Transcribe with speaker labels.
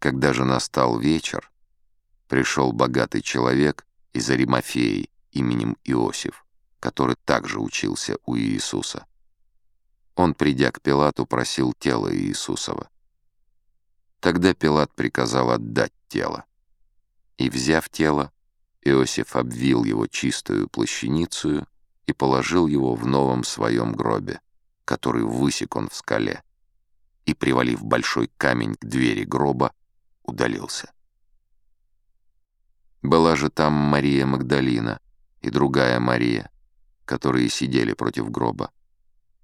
Speaker 1: Когда же настал вечер, пришел богатый человек из Аримафеи именем Иосиф, который также учился у Иисуса. Он, придя к Пилату, просил тело Иисусова. Тогда Пилат приказал отдать тело. И, взяв тело, Иосиф обвил его чистую плащаницу и положил его в новом своем гробе, который высек он в скале, и, привалив большой камень к двери гроба, удалился. Была же там Мария Магдалина и другая Мария, которые сидели против гроба.